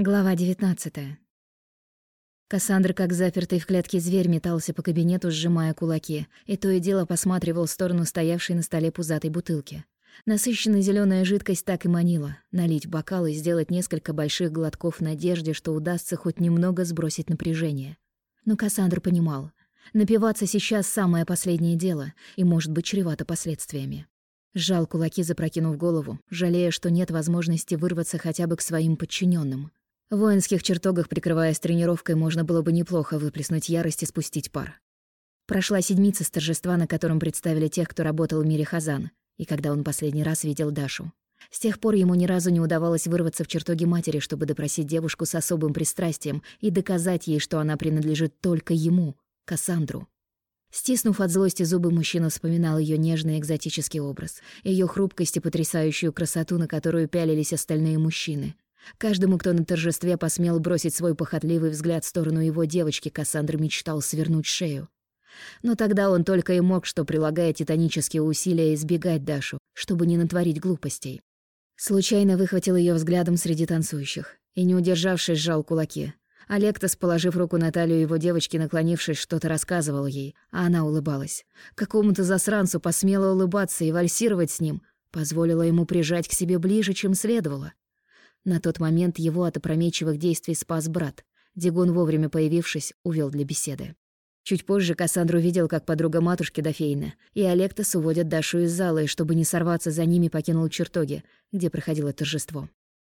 Глава 19. Кассандра, как запертый в клетке зверь, метался по кабинету, сжимая кулаки, и то и дело посматривал в сторону стоявшей на столе пузатой бутылки. Насыщенная зеленая жидкость так и манила — налить в бокал и сделать несколько больших глотков в надежде, что удастся хоть немного сбросить напряжение. Но Кассандра понимал, напиваться сейчас самое последнее дело и может быть чревато последствиями. Сжал кулаки, запрокинув голову, жалея, что нет возможности вырваться хотя бы к своим подчиненным. В воинских чертогах, прикрываясь тренировкой, можно было бы неплохо выплеснуть ярость и спустить пар. Прошла седмица с торжества, на котором представили тех, кто работал в мире Хазан, и когда он последний раз видел Дашу. С тех пор ему ни разу не удавалось вырваться в чертоги матери, чтобы допросить девушку с особым пристрастием и доказать ей, что она принадлежит только ему, Кассандру. Стиснув от злости зубы, мужчина вспоминал ее нежный экзотический образ, ее хрупкость и потрясающую красоту, на которую пялились остальные мужчины — Каждому, кто на торжестве посмел бросить свой похотливый взгляд в сторону его девочки, Кассандр мечтал свернуть шею. Но тогда он только и мог, что, прилагая титанические усилия, избегать Дашу, чтобы не натворить глупостей. Случайно выхватил ее взглядом среди танцующих и, не удержавшись, сжал кулаки. Олег-то, положив руку на талию его девочки, наклонившись, что-то рассказывал ей, а она улыбалась. Какому-то засранцу посмела улыбаться и вальсировать с ним, позволила ему прижать к себе ближе, чем следовало. На тот момент его от опрометчивых действий спас брат. Дигон, вовремя появившись, увел для беседы. Чуть позже Кассандру видел, как подруга матушки Дофейна и Олектас уводят Дашу из зала, и чтобы не сорваться за ними, покинул чертоги, где проходило торжество.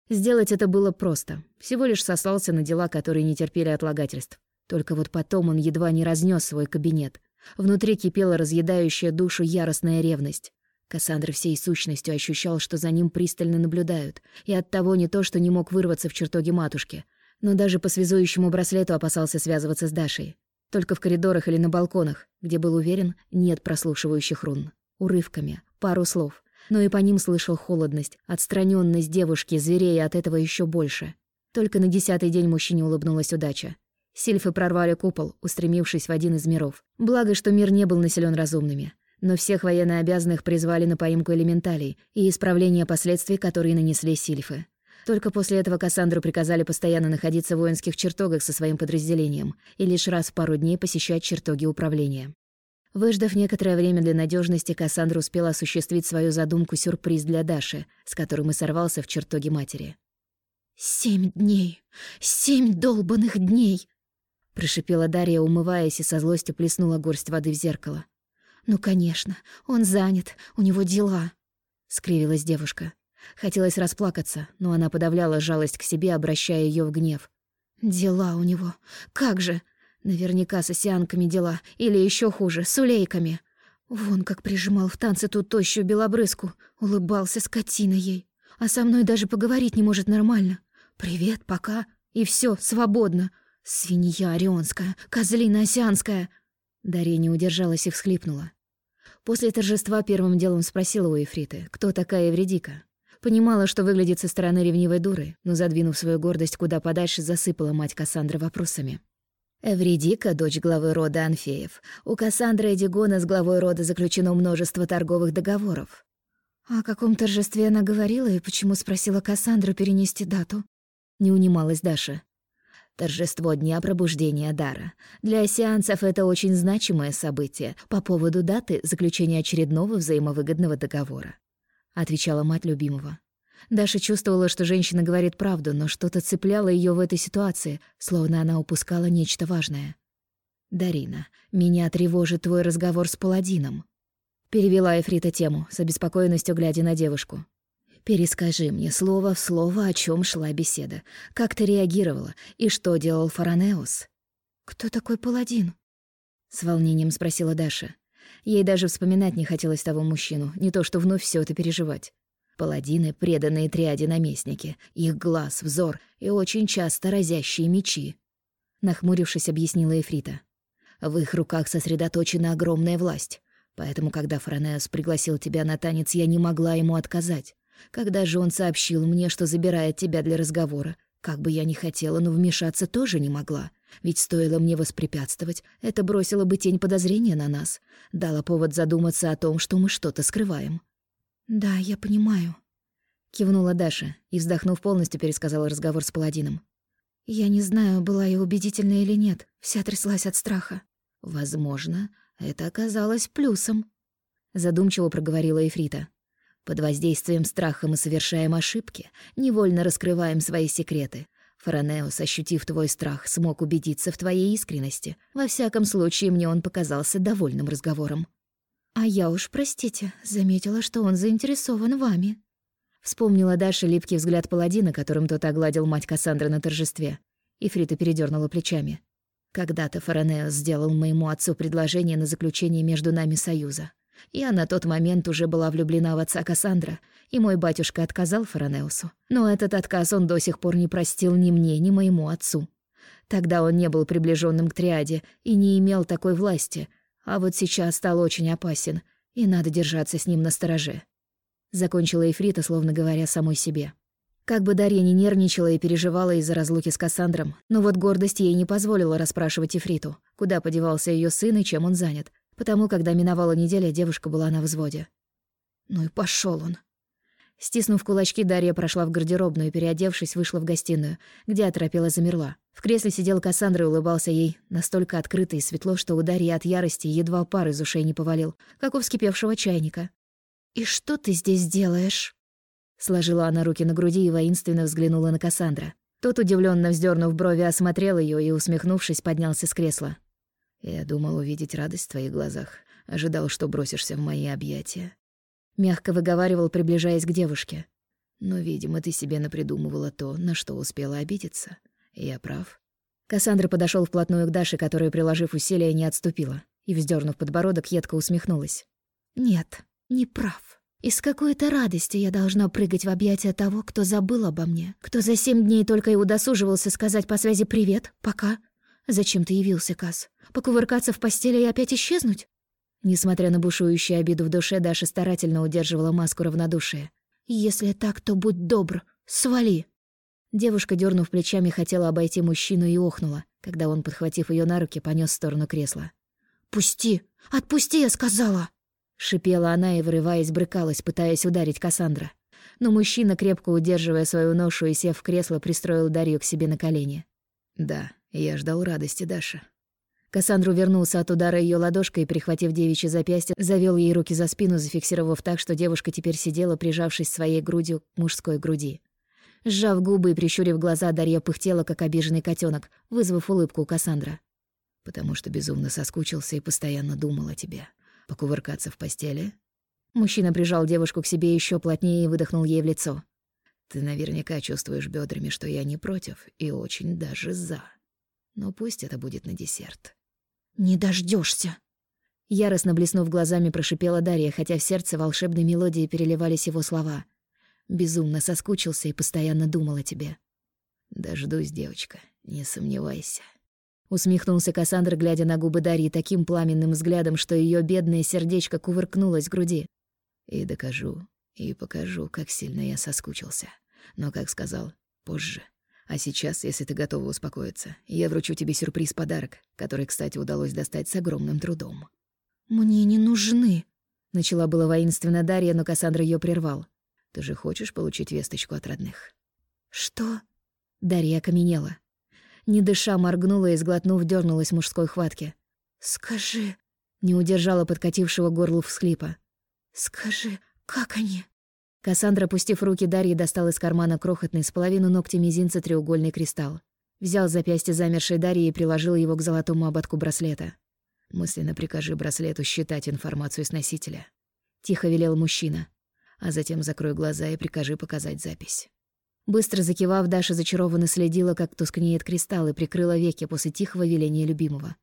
Сделать это было просто. Всего лишь сослался на дела, которые не терпели отлагательств. Только вот потом он едва не разнес свой кабинет. Внутри кипела разъедающая душу яростная ревность. Кассандра всей сущностью ощущал, что за ним пристально наблюдают, и оттого не то, что не мог вырваться в чертоге матушки, но даже по связующему браслету опасался связываться с Дашей. Только в коридорах или на балконах, где был уверен, нет прослушивающих рун. Урывками, пару слов. Но и по ним слышал холодность, отстраненность девушки, зверея от этого еще больше. Только на десятый день мужчине улыбнулась удача. Сильфы прорвали купол, устремившись в один из миров. Благо, что мир не был населен разумными но всех военнообязанных призвали на поимку элементалей и исправление последствий, которые нанесли сильфы. Только после этого Кассандру приказали постоянно находиться в воинских чертогах со своим подразделением и лишь раз в пару дней посещать чертоги управления. Выждав некоторое время для надежности, Кассандра успела осуществить свою задумку-сюрприз для Даши, с которым и сорвался в чертоге матери. «Семь дней! Семь долбанных дней!» Прошипела Дарья, умываясь, и со злостью плеснула горсть воды в зеркало. «Ну, конечно, он занят, у него дела», — скривилась девушка. Хотелось расплакаться, но она подавляла жалость к себе, обращая ее в гнев. «Дела у него. Как же? Наверняка с осянками дела, или еще хуже, с улейками. Вон как прижимал в танце ту тощую белобрыску, улыбался скотина ей. А со мной даже поговорить не может нормально. Привет, пока, и все, свободно. Свинья орионская, козлина осянская». Дарья не удержалась и всхлипнула. После торжества первым делом спросила у Ефриты, кто такая Евредика. Понимала, что выглядит со стороны ревнивой дуры, но, задвинув свою гордость куда подальше, засыпала мать Кассандры вопросами. Эвредика — дочь главы рода Анфеев. У Кассандры и Дигона с главой рода заключено множество торговых договоров. «О каком торжестве она говорила и почему спросила Кассандру перенести дату?» Не унималась Даша. Торжество Дня Пробуждения Дара. Для сеансов это очень значимое событие по поводу даты заключения очередного взаимовыгодного договора. Отвечала мать любимого. Даша чувствовала, что женщина говорит правду, но что-то цепляло ее в этой ситуации, словно она упускала нечто важное. «Дарина, меня тревожит твой разговор с паладином», — перевела Эфрита тему, с обеспокоенностью глядя на девушку. Перескажи мне слово в слово, о чем шла беседа. Как ты реагировала и что делал Фаранеус? Кто такой паладин? С волнением спросила Даша. Ей даже вспоминать не хотелось того мужчину, не то что вновь все это переживать. Паладины — преданные триаде наместники, их глаз, взор и очень часто разящие мечи. Нахмурившись, объяснила Эфрита. В их руках сосредоточена огромная власть. Поэтому, когда Фаранеус пригласил тебя на танец, я не могла ему отказать. Когда же он сообщил мне, что забирает тебя для разговора? Как бы я ни хотела, но вмешаться тоже не могла. Ведь стоило мне воспрепятствовать, это бросило бы тень подозрения на нас, дало повод задуматься о том, что мы что-то скрываем. «Да, я понимаю», — кивнула Даша и, вздохнув полностью, пересказала разговор с паладином. Я не знаю, была я убедительна или нет, вся тряслась от страха. Возможно, это оказалось плюсом, задумчиво проговорила Эфрита. Под воздействием страха мы совершаем ошибки, невольно раскрываем свои секреты. Фаранеус, ощутив твой страх, смог убедиться в твоей искренности. Во всяком случае, мне он показался довольным разговором. А я уж, простите, заметила, что он заинтересован вами. Вспомнила Даша липкий взгляд паладина, которым тот огладил мать Кассандры на торжестве. И Фрита передернула плечами. Когда-то Фаранеус сделал моему отцу предложение на заключение между нами союза. Я на тот момент уже была влюблена в отца Кассандра, и мой батюшка отказал Фаранеусу. Но этот отказ он до сих пор не простил ни мне, ни моему отцу. Тогда он не был приближенным к триаде и не имел такой власти, а вот сейчас стал очень опасен, и надо держаться с ним на стороже. Закончила Эфрита, словно говоря самой себе. Как бы Дарья не нервничала и переживала из-за разлуки с Кассандром, но вот гордость ей не позволила расспрашивать Эфриту, куда подевался ее сын и чем он занят, потому когда миновала неделя, девушка была на взводе. Ну и пошел он. Стиснув кулачки, Дарья прошла в гардеробную переодевшись, вышла в гостиную, где оторопела замерла. В кресле сидел Кассандра и улыбался ей настолько открыто и светло, что у Дарьи от ярости едва пар из ушей не повалил, как у вскипевшего чайника. «И что ты здесь делаешь?» Сложила она руки на груди и воинственно взглянула на Кассандра. Тот, удивленно вздернув брови, осмотрел ее и, усмехнувшись, поднялся с кресла. Я думал увидеть радость в твоих глазах. Ожидал, что бросишься в мои объятия. Мягко выговаривал, приближаясь к девушке. Но, видимо, ты себе напридумывала то, на что успела обидеться. Я прав. Кассандра подошел вплотную к Даше, которая, приложив усилия, не отступила, и, вздернув подбородок, едко усмехнулась. «Нет, не прав. Из какой-то радости я должна прыгать в объятия того, кто забыл обо мне, кто за семь дней только и удосуживался сказать по связи «привет», «пока». Зачем ты явился, Кас? Покувыркаться в постели и опять исчезнуть? Несмотря на бушующую обиду в душе, Даша старательно удерживала маску равнодушия. «Если так, то будь добр, свали!» Девушка, дернув плечами, хотела обойти мужчину и охнула, когда он, подхватив ее на руки, понес в сторону кресла. «Пусти! Отпусти, я сказала!» Шипела она и, вырываясь, брыкалась, пытаясь ударить Кассандра. Но мужчина, крепко удерживая свою ношу и сев в кресло, пристроил Дарью к себе на колени. «Да, я ждал радости, Даша. Кассандру вернулся от удара ее ладошкой прихватив девичье запястье, завел ей руки за спину, зафиксировав так, что девушка теперь сидела, прижавшись своей грудью к мужской груди. Сжав губы и прищурив глаза, Дарья пыхтела, как обиженный котенок, вызвав улыбку у Кассандра. «Потому что безумно соскучился и постоянно думал о тебе. Покувыркаться в постели?» Мужчина прижал девушку к себе еще плотнее и выдохнул ей в лицо. «Ты наверняка чувствуешь бедрами, что я не против и очень даже за. Но пусть это будет на десерт». «Не дождешься. Яростно блеснув глазами, прошипела Дарья, хотя в сердце волшебной мелодии переливались его слова. «Безумно соскучился и постоянно думал о тебе». «Дождусь, девочка, не сомневайся». Усмехнулся Кассандра, глядя на губы Дарьи таким пламенным взглядом, что ее бедное сердечко кувыркнулось в груди. «И докажу, и покажу, как сильно я соскучился. Но, как сказал, позже. А сейчас, если ты готова успокоиться, я вручу тебе сюрприз-подарок, который, кстати, удалось достать с огромным трудом». «Мне не нужны», — начала была воинственно Дарья, но Кассандра ее прервал. «Ты же хочешь получить весточку от родных?» «Что?» Дарья окаменела. Не дыша, моргнула и, сглотнув, дернулась мужской хватке. «Скажи...» Не удержала подкатившего горлу всхлипа. «Скажи, как они?» Кассандра, опустив руки Дарьи, достал из кармана крохотный с половину ногтя мизинца треугольный кристалл. Взял запястье замершей Дарьи и приложил его к золотому ободку браслета. «Мысленно прикажи браслету считать информацию с носителя», — тихо велел мужчина. «А затем закрой глаза и прикажи показать запись». Быстро закивав, Даша зачарованно следила, как тускнеет кристалл, и прикрыла веки после тихого веления любимого.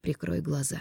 «Прикрой глаза»,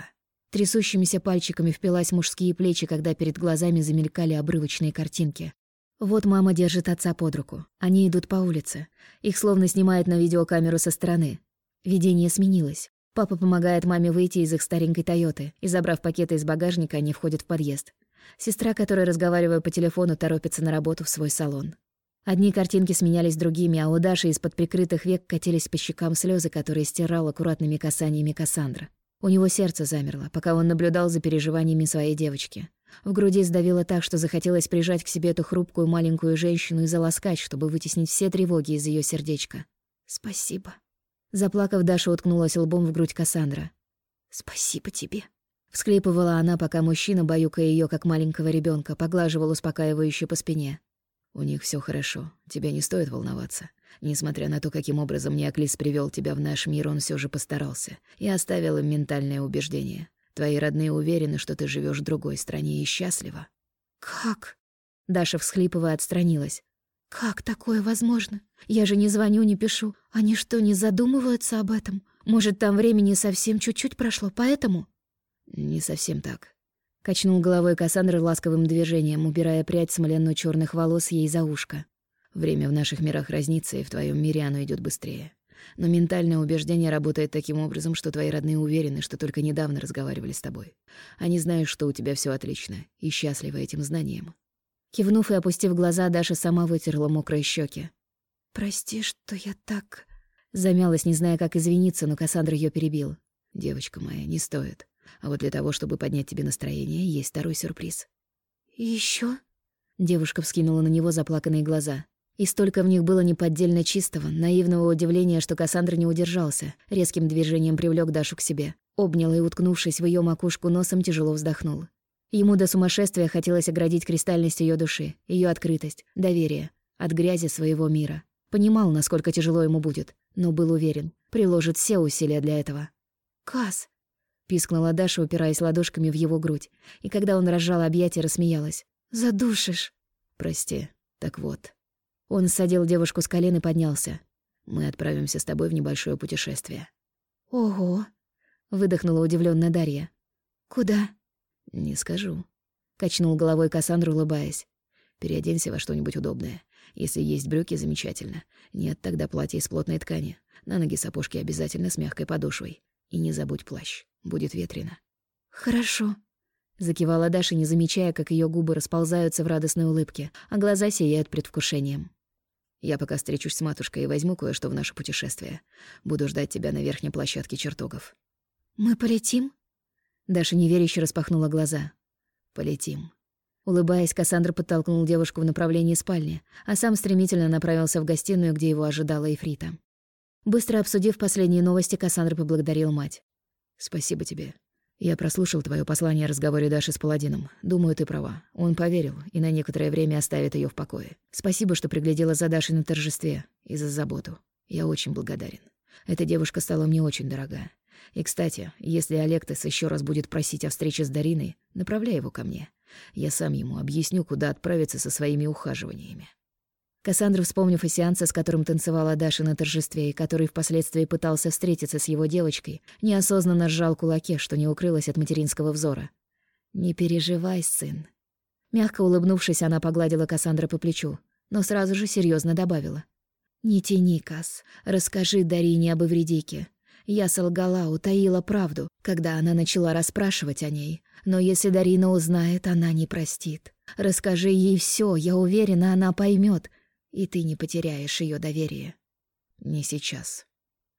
Трясущимися пальчиками впилась мужские плечи, когда перед глазами замелькали обрывочные картинки. Вот мама держит отца под руку. Они идут по улице. Их словно снимают на видеокамеру со стороны. Видение сменилось. Папа помогает маме выйти из их старенькой «Тойоты», и, забрав пакеты из багажника, они входят в подъезд. Сестра, которая, разговаривая по телефону, торопится на работу в свой салон. Одни картинки сменялись другими, а у Даши из-под прикрытых век катились по щекам слезы, которые стирал аккуратными касаниями Кассандра. У него сердце замерло, пока он наблюдал за переживаниями своей девочки. В груди сдавило так, что захотелось прижать к себе эту хрупкую маленькую женщину и заласкать, чтобы вытеснить все тревоги из ее сердечка. Спасибо. Заплакав, Даша уткнулась лбом в грудь Кассандра. Спасибо тебе. Всклипывала она, пока мужчина, баюкая ее как маленького ребенка, поглаживал успокаивающе по спине. «У них все хорошо, тебе не стоит волноваться. Несмотря на то, каким образом Неоклис привел тебя в наш мир, он все же постарался и оставил им ментальное убеждение. Твои родные уверены, что ты живешь в другой стране и счастлива». «Как?» Даша, всхлипывая, отстранилась. «Как такое возможно? Я же не звоню, не пишу. Они что, не задумываются об этом? Может, там времени совсем чуть-чуть прошло, поэтому...» «Не совсем так». Качнул головой Кассандра ласковым движением, убирая прядь смоленно черных волос ей за ушко. «Время в наших мирах разнится, и в твоем мире оно идет быстрее. Но ментальное убеждение работает таким образом, что твои родные уверены, что только недавно разговаривали с тобой. Они знают, что у тебя все отлично, и счастливы этим знанием». Кивнув и опустив глаза, Даша сама вытерла мокрые щеки. «Прости, что я так...» Замялась, не зная, как извиниться, но Кассандра ее перебил. «Девочка моя, не стоит. А вот для того, чтобы поднять тебе настроение, есть второй сюрприз. Еще? Девушка вскинула на него заплаканные глаза. И столько в них было неподдельно чистого, наивного удивления, что Кассандра не удержался. Резким движением привлек Дашу к себе. Обнял и, уткнувшись в ее макушку носом, тяжело вздохнул. Ему до сумасшествия хотелось оградить кристальность ее души, ее открытость, доверие от грязи своего мира. Понимал, насколько тяжело ему будет, но был уверен, приложит все усилия для этого. «Касс, Пискнула Даша, упираясь ладошками в его грудь. И когда он разжал объятия, рассмеялась. «Задушишь!» «Прости. Так вот». Он садил девушку с колен и поднялся. «Мы отправимся с тобой в небольшое путешествие». «Ого!» — выдохнула удивлённо Дарья. «Куда?» «Не скажу», — качнул головой Кассандра, улыбаясь. «Переоденься во что-нибудь удобное. Если есть брюки, замечательно. Нет, тогда платье из плотной ткани. На ноги сапожки обязательно с мягкой подошвой. И не забудь плащ. Будет ветрено. Хорошо. Закивала Даша, не замечая, как ее губы расползаются в радостной улыбке, а глаза сияют предвкушением. Я пока встречусь с матушкой и возьму кое-что в наше путешествие. Буду ждать тебя на верхней площадке чертогов. Мы полетим? Даша неверяще распахнула глаза. Полетим. Улыбаясь, Кассандра подтолкнул девушку в направлении спальни, а сам стремительно направился в гостиную, где его ожидала Эфрита. Быстро обсудив последние новости, Кассандра поблагодарил мать. «Спасибо тебе. Я прослушал твое послание о разговоре Даши с Паладином. Думаю, ты права. Он поверил и на некоторое время оставит ее в покое. Спасибо, что приглядела за Дашей на торжестве и за заботу. Я очень благодарен. Эта девушка стала мне очень дорога. И, кстати, если Олектес еще раз будет просить о встрече с Дариной, направляй его ко мне. Я сам ему объясню, куда отправиться со своими ухаживаниями. Кассандра, вспомнив о сеансе, с которым танцевала Даша на торжестве, и который впоследствии пытался встретиться с его девочкой, неосознанно сжал кулаки, что не укрылось от материнского взора. «Не переживай, сын». Мягко улыбнувшись, она погладила Кассандра по плечу, но сразу же серьезно добавила. «Не тяни, Кас. Расскажи Дарине об Эвредике. Я солгала, утаила правду, когда она начала расспрашивать о ней. Но если Дарина узнает, она не простит. Расскажи ей все, я уверена, она поймет, и ты не потеряешь ее доверие. Не сейчас.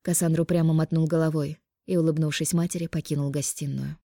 Кассандру прямо мотнул головой и, улыбнувшись матери, покинул гостиную.